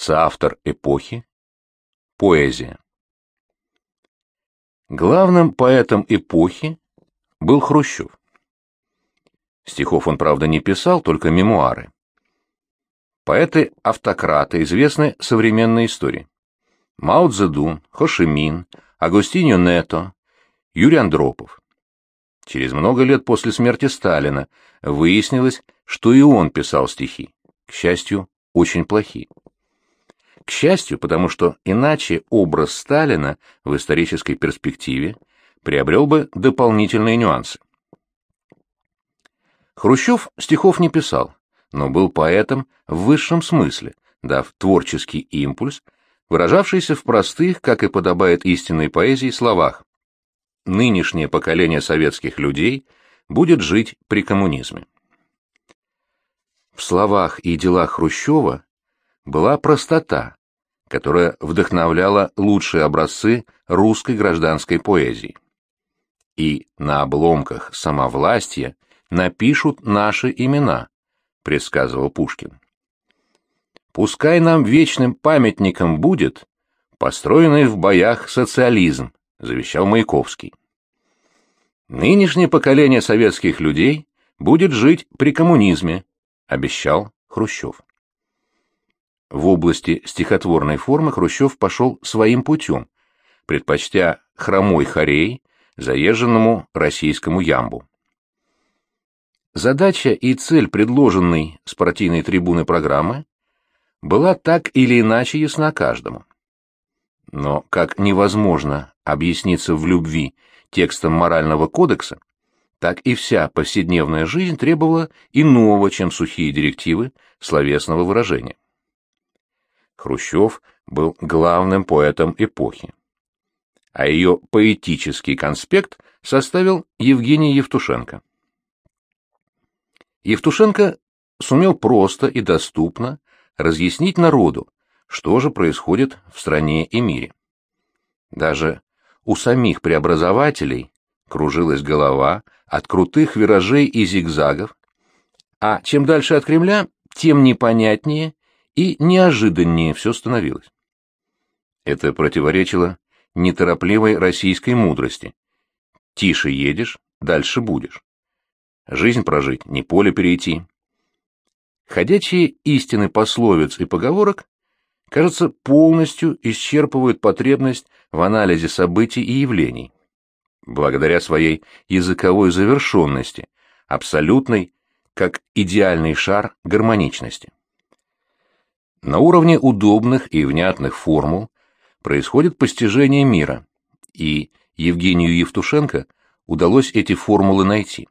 Соавтор эпохи. Поэзия. Главным поэтом эпохи был Хрущев. Стихов он, правда, не писал, только мемуары. Поэты-автократы известны современной истории. Мао Цзэдун, Хо Ши Мин, Агустиньо Нето, Юрий Андропов. Через много лет после смерти Сталина выяснилось, что и он писал стихи, к счастью, очень плохие. К счастью, потому что иначе образ Сталина в исторической перспективе приобрел бы дополнительные нюансы. Хрущев стихов не писал, но был поэтом в высшем смысле, дав творческий импульс – выражавшийся в простых, как и подобает истинной поэзии, словах. Нынешнее поколение советских людей будет жить при коммунизме. В словах и делах Хрущева была простота, которая вдохновляла лучшие образцы русской гражданской поэзии. И на обломках самовластия напишут наши имена, предсказывал Пушкин. Пускай нам вечным памятником будет построенный в боях социализм, завещал Маяковский. Нынешнее поколение советских людей будет жить при коммунизме, обещал Хрущев. В области стихотворной формы Хрущев пошел своим путем, предпочтя хромой хорей заезженному российскому ямбу. Задача и цель предложенной с партийной трибуны программы была так или иначе ясна каждому. Но как невозможно объясниться в любви текстом морального кодекса, так и вся повседневная жизнь требовала иного, чем сухие директивы словесного выражения. Хрущев был главным поэтом эпохи, а ее поэтический конспект составил Евгений Евтушенко. Евтушенко сумел просто и доступно разъяснить народу, что же происходит в стране и мире. Даже у самих преобразователей кружилась голова от крутых виражей и зигзагов, а чем дальше от Кремля, тем непонятнее и неожиданнее все становилось. Это противоречило неторопливой российской мудрости. Тише едешь, дальше будешь. Жизнь прожить, не поле перейти. Ходячие истины пословиц и поговорок, кажется, полностью исчерпывают потребность в анализе событий и явлений. Благодаря своей языковой завершенности, абсолютной, как идеальный шар гармоничности. На уровне удобных и внятных формул происходит постижение мира, и Евгению Евтушенко удалось эти формулы найти.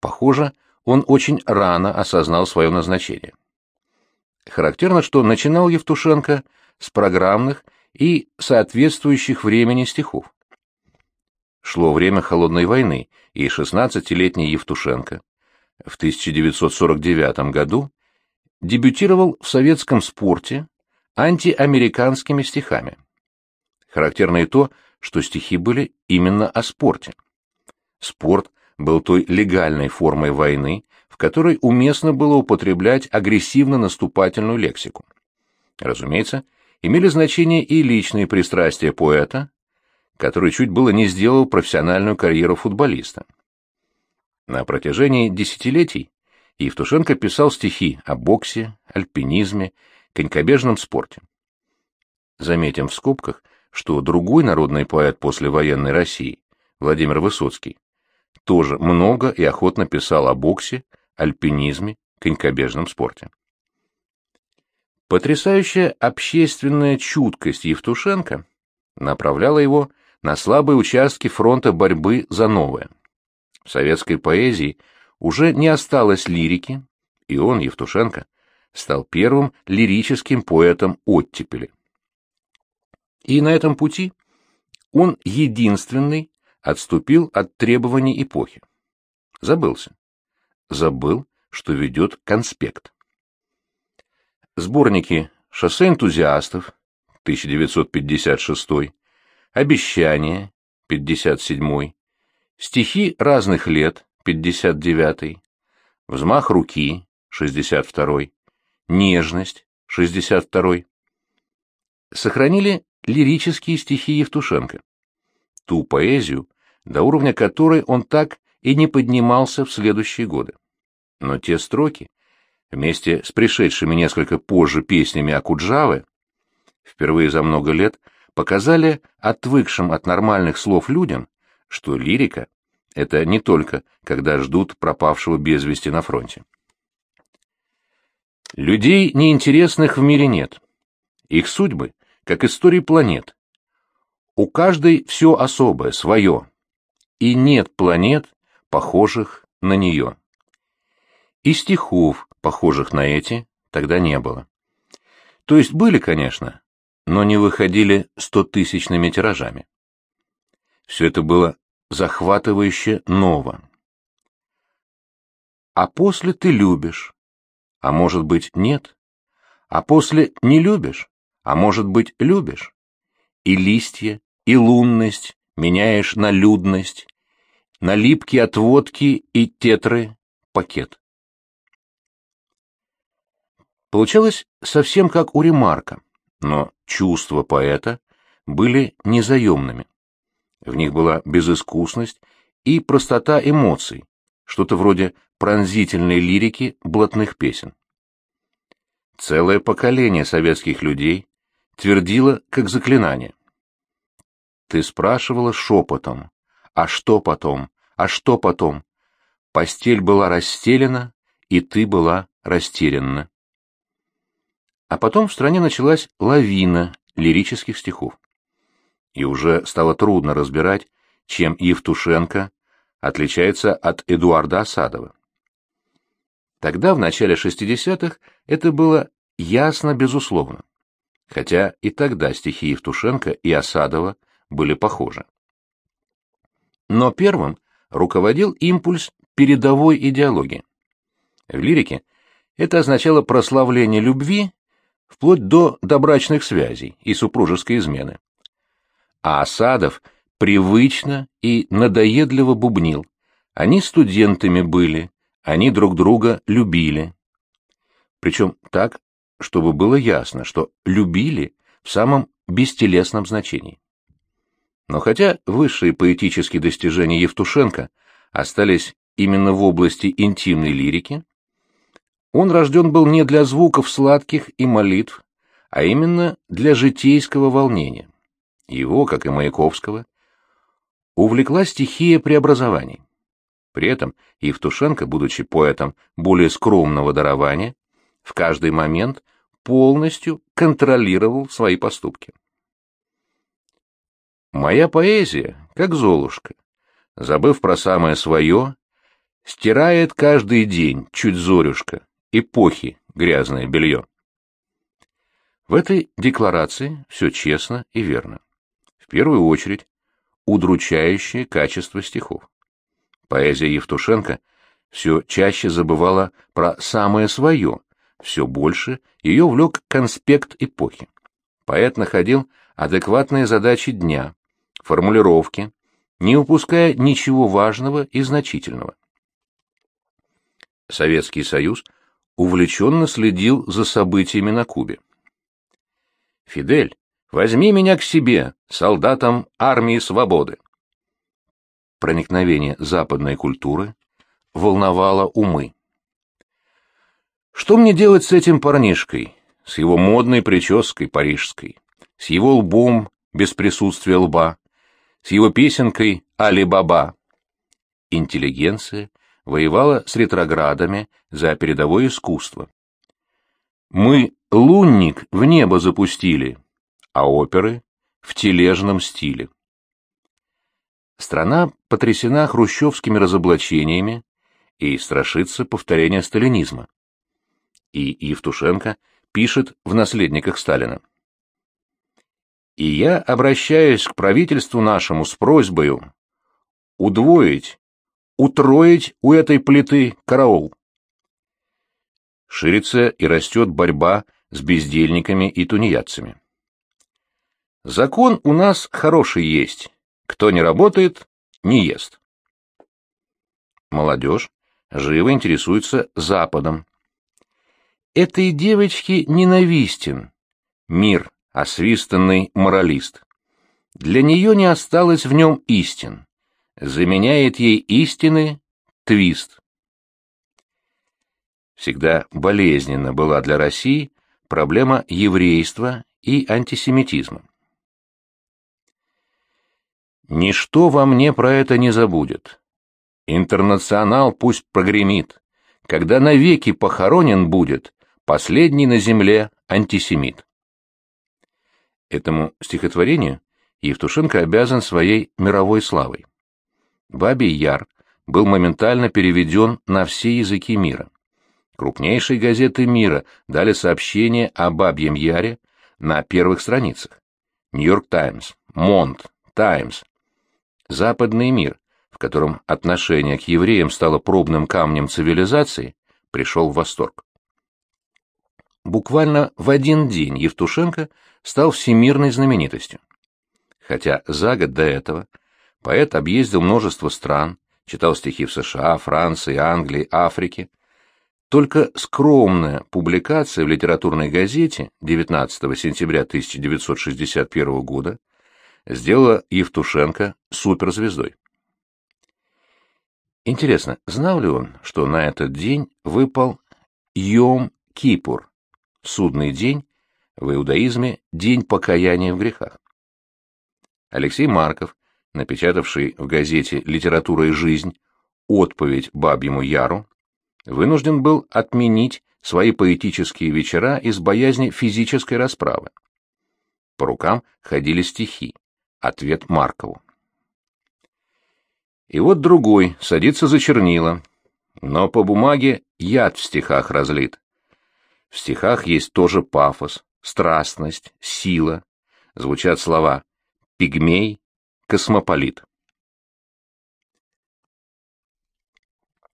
Похоже, он очень рано осознал свое назначение. Характерно, что начинал Евтушенко с программных и соответствующих времени стихов. Шло время Холодной войны, и 16-летний Евтушенко в 1949 году дебютировал в советском спорте антиамериканскими стихами. Характерно и то, что стихи были именно о спорте. Спорт был той легальной формой войны, в которой уместно было употреблять агрессивно-наступательную лексику. Разумеется, имели значение и личные пристрастия поэта, который чуть было не сделал профессиональную карьеру футболиста. На протяжении десятилетий Евтушенко писал стихи о боксе, альпинизме, конькобежном спорте. Заметим в скобках, что другой народный поэт послевоенной России, Владимир Высоцкий, тоже много и охотно писал о боксе, альпинизме, конькобежном спорте. Потрясающая общественная чуткость Евтушенко направляла его на слабые участки фронта борьбы за новое. В советской поэзии уже не осталось лирики, и он, Евтушенко, стал первым лирическим поэтом оттепели. И на этом пути он единственный отступил от требований эпохи. Забылся. Забыл, что ведет конспект. Сборники «Шоссе энтузиастов» 1956, «Обещание» 57, «Стихи разных лет» 59, «Взмах руки» 62, «Нежность» 62 сохранили лирические стихи Евтушенко, ту поэзию, до уровня которой он так и не поднимался в следующие годы. Но те строки, вместе с пришедшими несколько позже песнями о Куджаве, впервые за много лет показали отвыкшим от нормальных слов людям, что лирика — это не только когда ждут пропавшего без вести на фронте. Людей неинтересных в мире нет. Их судьбы, как истории планет. У каждой все особое, свое. И нет планет, похожих на нее. И стихов, похожих на эти, тогда не было. То есть были, конечно, но не выходили стотысячными тиражами. Все это было захватывающе ново. А после ты любишь, а может быть нет, а после не любишь, а может быть любишь. И листья, и лунность меняешь на людность, на липкие отводки и тетры пакет. Получалось совсем как у Ремарка, но чувства поэта были незаемными. В них была безыскусность и простота эмоций, что-то вроде пронзительной лирики блатных песен. Целое поколение советских людей твердило как заклинание. Ты спрашивала шепотом, а что потом, а что потом? Постель была расстелена, и ты была растерянна. А потом в стране началась лавина лирических стихов. И уже стало трудно разбирать, чем Евтушенко отличается от Эдуарда Осадова. Тогда, в начале 60-х, это было ясно безусловно, хотя и тогда стихи Евтушенко и Осадова были похожи. Но первым руководил импульс передовой идеологии. В лирике это означало прославление любви вплоть до добрачных связей и супружеской измены. А Осадов привычно и надоедливо бубнил. Они студентами были, они друг друга любили. Причем так, чтобы было ясно, что любили в самом бестелесном значении. Но хотя высшие поэтические достижения Евтушенко остались именно в области интимной лирики, он рожден был не для звуков сладких и молитв, а именно для житейского волнения. Его, как и Маяковского, увлекла стихия преобразований. При этом Евтушенко, будучи поэтом более скромного дарования, в каждый момент полностью контролировал свои поступки. Моя поэзия, как Золушка, забыв про самое свое, стирает каждый день, чуть зорюшка, эпохи грязное белье. В этой декларации все честно и верно. Первую очередь, удручающее качество стихов. Поэзия Евтушенко все чаще забывала про самое свое, все больше ее влек конспект эпохи. Поэт находил адекватные задачи дня, формулировки, не упуская ничего важного и значительного. Советский Союз – увлеченно следил за событиями на Кубе. «Фидель, возьми меня к себе, солдатам армии свободы!» Проникновение западной культуры волновало умы. Что мне делать с этим парнишкой, с его модной прической парижской, с его лбом без присутствия лба, с его песенкой «Али-Баба»? Интеллигенция воевала с ретроградами за передовое искусство. Мы лунник в небо запустили, а оперы в тележном стиле. Страна потрясена хрущевскими разоблачениями и страшится повторения сталинизма. И Евтушенко пишет в «Наследниках Сталина». «И я обращаюсь к правительству нашему с просьбою удвоить утроить у этой плиты караул. Ширится и растет борьба с бездельниками и тунеядцами. Закон у нас хороший есть. Кто не работает, не ест. Молодежь живо интересуется Западом. Этой девочке ненавистен мир, освистанный моралист. Для нее не осталось в нем истин. Заменяет ей истины твист. Всегда болезненно была для России проблема еврейства и антисемитизма. Ничто во мне про это не забудет. Интернационал пусть прогремит, когда навеки похоронен будет последний на земле антисемит. Этому стихотворению Евтушенко обязан своей мировой славой. «Бабий Яр» был моментально переведен на все языки мира. Крупнейшие газеты мира дали сообщение о Бабьем Яре на первых страницах. «Нью-Йорк Таймс», «Монт», «Таймс». Западный мир, в котором отношение к евреям стало пробным камнем цивилизации, пришел в восторг. Буквально в один день Евтушенко стал всемирной знаменитостью. Хотя за год до этого поэт объездил множество стран, читал стихи в США, Франции, Англии, Африке, только скромная публикация в литературной газете 19 сентября 1961 года сделала Евтушенко суперзвездой. Интересно, знал ли он, что на этот день выпал Йом-Кипур, судный день, в иудаизме день покаяния в грехах? Алексей Марков, напечатавший в газете «Литература и жизнь» отповедь Бабьему Яру, вынужден был отменить свои поэтические вечера из боязни физической расправы. По рукам ходили стихи. Ответ Маркову. И вот другой садится за чернила, но по бумаге яд в стихах разлит. В стихах есть тоже пафос, страстность, сила. Звучат слова «пигмей», «космополит».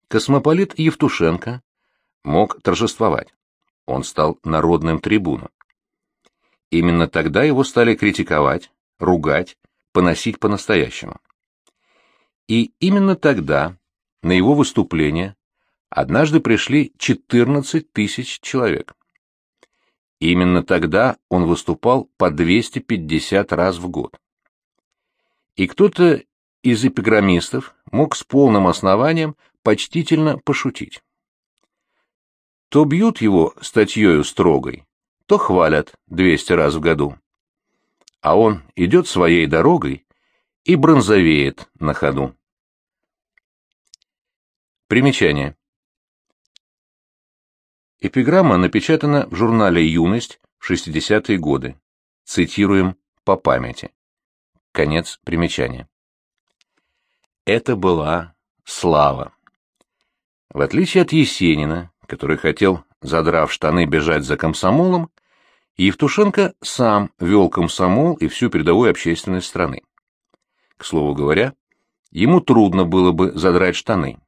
Космополит Евтушенко мог торжествовать. Он стал народным трибуном. Именно тогда его стали критиковать, ругать, поносить по-настоящему. И именно тогда на его выступление однажды пришли 14 тысяч человек. Именно тогда он выступал по 250 раз в год. И кто-то из эпиграммистов мог с полным основанием почтительно пошутить. То бьют его статьею строгой, то хвалят двести раз в году. А он идет своей дорогой и бронзовеет на ходу. Примечание. Эпиграмма напечатана в журнале «Юность» в 60-е годы. Цитируем по памяти. Конец примечания. Это была слава. В отличие от Есенина, который хотел, задрав штаны, бежать за комсомолом, Евтушенко сам вел комсомол и всю передовую общественность страны. К слову говоря, ему трудно было бы задрать штаны.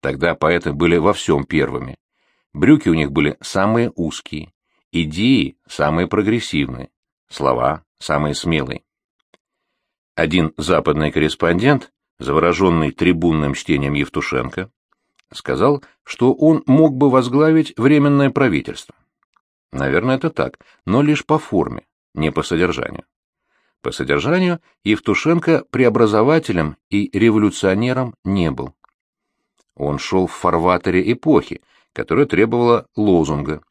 Тогда поэты были во всем первыми. Брюки у них были самые узкие, идеи самые прогрессивные, слова самые смелые. Один западный корреспондент, завороженный трибунным чтением Евтушенко, сказал, что он мог бы возглавить Временное правительство. Наверное, это так, но лишь по форме, не по содержанию. По содержанию Евтушенко преобразователем и революционером не был. Он шел в фарватере эпохи, которая требовала лозунга.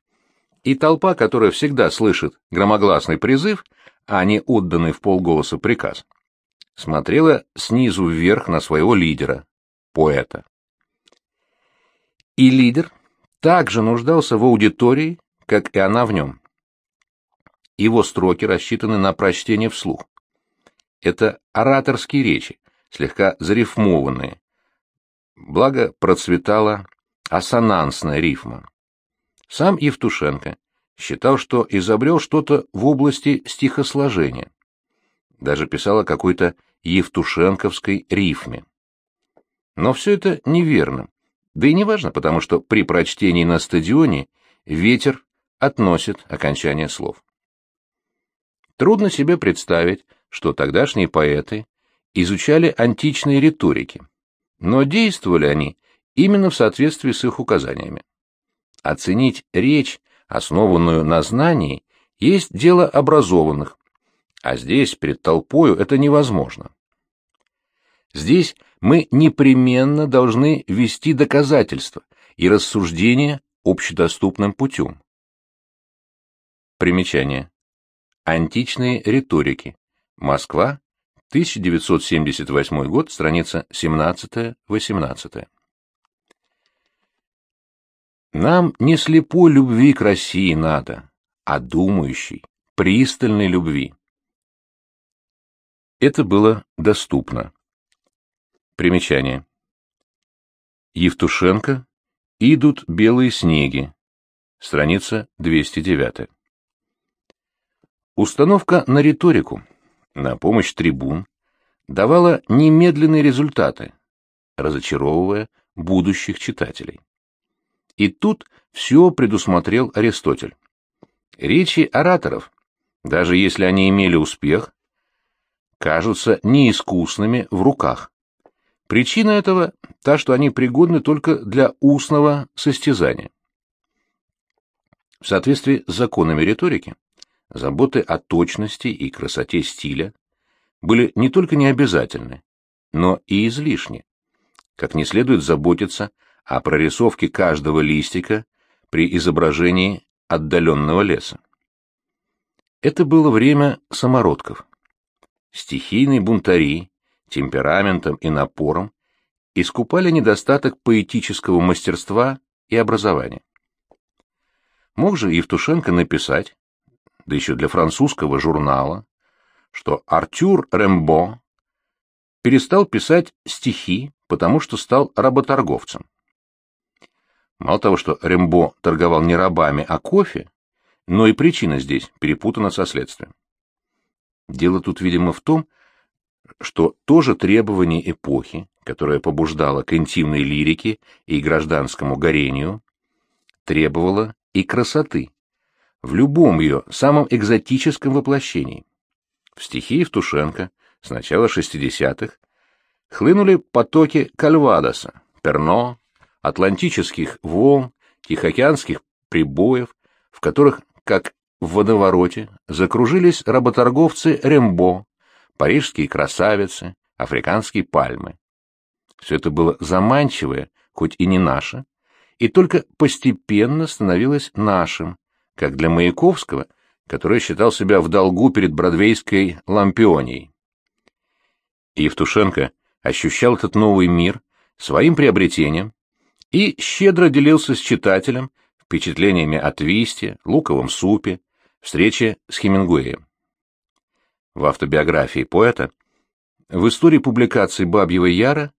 И толпа, которая всегда слышит громогласный призыв, а не отданный в полголоса приказ, смотрела снизу вверх на своего лидера, поэта. И лидер также нуждался в аудитории, как и она в нем. Его строки рассчитаны на прочтение вслух. Это ораторские речи, слегка зарифмованные. Благо процветала ассонансная рифма. Сам Евтушенко считал, что изобрел что-то в области стихосложения. Даже писал о какой-то евтушенковской рифме. Но все это неверно. Да и не важно, потому что при прочтении на стадионе ветер относит окончание слов. Трудно себе представить, что тогдашние поэты изучали античные риторики, но действовали они именно в соответствии с их указаниями. Оценить речь, основанную на знании, есть дело образованных, а здесь, перед толпою, это невозможно. Здесь мы непременно должны вести доказательства и рассуждения общедоступным путем. Примечание. Античные риторики. Москва, 1978 год, страница 17-18. Нам не слепой любви к России надо, а думающей, пристальной любви. Это было доступно. Примечание. Евтушенко «Идут белые снеги», страница 209. Установка на риторику на помощь трибун давала немедленные результаты, разочаровывая будущих читателей. И тут все предусмотрел Аристотель. Речи ораторов, даже если они имели успех, кажутся неискусными в руках. Причина этого та, что они пригодны только для устного состязания. В соответствии с законами риторики, заботы о точности и красоте стиля были не только необязательны, но и излишни, как не следует заботиться о прорисовке каждого листика при изображении отдаленного леса. Это было время самородков. Стихийные бунтари, темпераментом и напором искупали недостаток поэтического мастерства и образования. Мог же Евтушенко написать, да еще для французского журнала, что Артюр Рембо перестал писать стихи, потому что стал работорговцем. Мало того, что Рембо торговал не рабами, а кофе, но и причина здесь перепутана со следствием. Дело тут, видимо, в том, что то же требование эпохи, которое побуждало к интимной лирике и гражданскому горению, требовало и красоты, в любом ее самом экзотическом воплощении. В стихи Евтушенко с начала 60-х хлынули потоки Кальвадоса, Перно, атлантических волн, тихоокеанских прибоев, в которых, как в водовороте, закружились работорговцы Рембо, парижские красавицы, африканские пальмы. Все это было заманчивое, хоть и не наше, и только постепенно становилось нашим, как для Маяковского, который считал себя в долгу перед бродвейской лампионией. Евтушенко ощущал этот новый мир своим приобретением и щедро делился с читателем впечатлениями о твисте, луковом супе, встрече с Хемингуэем. В автобиографии поэта в истории публикации «Бабьего Яра»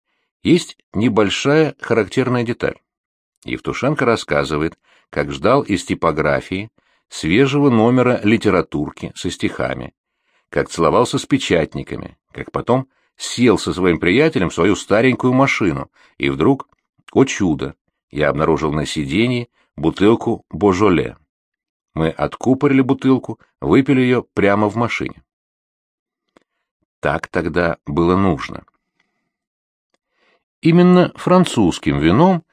есть небольшая характерная деталь. Евтушенко рассказывает, как ждал из типографии свежего номера литературки со стихами, как целовался с печатниками, как потом сел со своим приятелем в свою старенькую машину, и вдруг, о чудо, я обнаружил на сиденье бутылку Божоле. Мы откупорили бутылку, выпили ее прямо в машине. Так тогда было нужно. Именно французским вином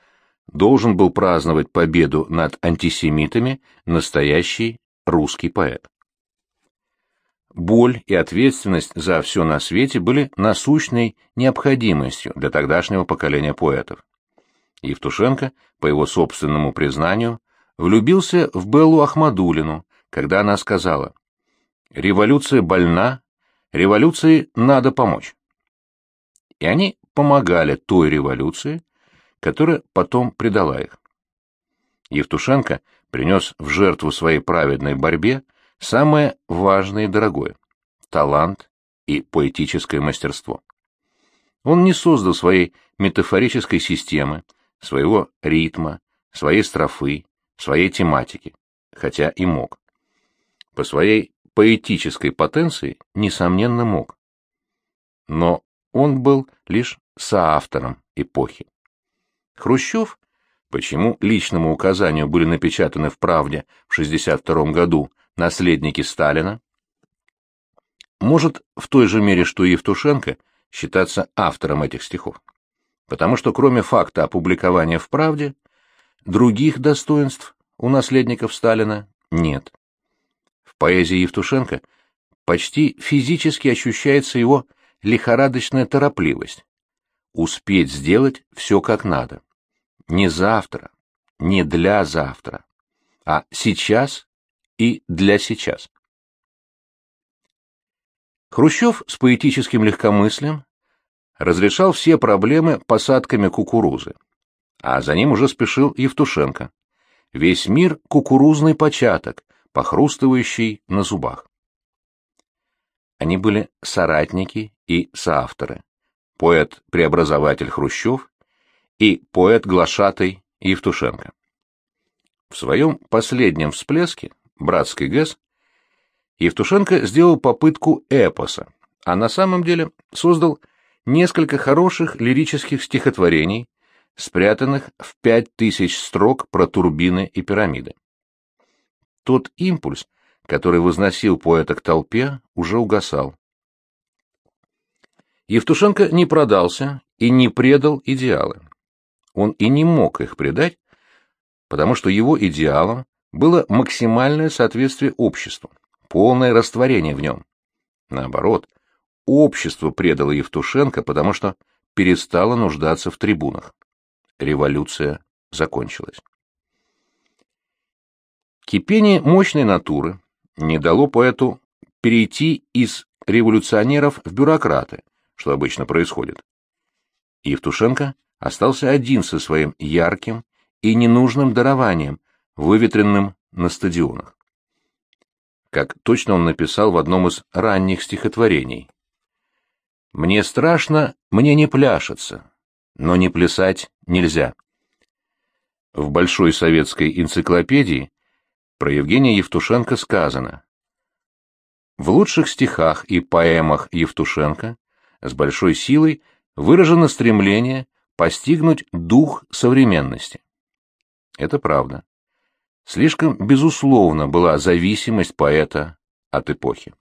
должен был праздновать победу над антисемитами настоящий русский поэт. Боль и ответственность за все на свете были насущной необходимостью для тогдашнего поколения поэтов. Евтушенко, по его собственному признанию, влюбился в Беллу Ахмадулину, когда она сказала «Революция больна, революции надо помочь». И они помогали той революции, которая потом предала их. Евтушенко принес в жертву своей праведной борьбе самое важное и дорогое — талант и поэтическое мастерство. Он не создал своей метафорической системы, своего ритма, своей строфы, своей тематики, хотя и мог. По своей поэтической потенции, несомненно, мог. Но он был лишь соавтором эпохи. Хрущев, почему личному указанию были напечатаны в «Правде» в 1962 году наследники Сталина, может в той же мере, что и Евтушенко, считаться автором этих стихов. Потому что кроме факта опубликования в «Правде», других достоинств у наследников Сталина нет. В поэзии Евтушенко почти физически ощущается его лихорадочная торопливость. Успеть сделать все как надо. Не завтра, не для завтра, а сейчас и для сейчас. Хрущев с поэтическим легкомыслием разрешал все проблемы посадками кукурузы, а за ним уже спешил Евтушенко. Весь мир — кукурузный початок, похрустывающий на зубах. Они были соратники и соавторы. Поэт-преобразователь Хрущев и поэт-глашатый Евтушенко. В своем последнем всплеске, «Братский ГЭС», Евтушенко сделал попытку эпоса, а на самом деле создал несколько хороших лирических стихотворений, спрятанных в пять тысяч строк про турбины и пирамиды. Тот импульс, который возносил поэта к толпе, уже угасал. Евтушенко не продался и не предал идеалы. Он и не мог их предать, потому что его идеалом было максимальное соответствие обществу, полное растворение в нем. Наоборот, общество предало Евтушенко, потому что перестало нуждаться в трибунах. Революция закончилась. Кипение мощной натуры не дало поэту перейти из революционеров в бюрократы, что обычно происходит. Евтушенко остался один со своим ярким и ненужным дарованием, выветренным на стадионах. Как точно он написал в одном из ранних стихотворений. «Мне страшно, мне не пляшется, но не плясать нельзя». В Большой советской энциклопедии про Евгения Евтушенко сказано В лучших стихах и поэмах Евтушенко с большой силой выражено стремление постигнуть дух современности. Это правда. Слишком безусловно была зависимость поэта от эпохи.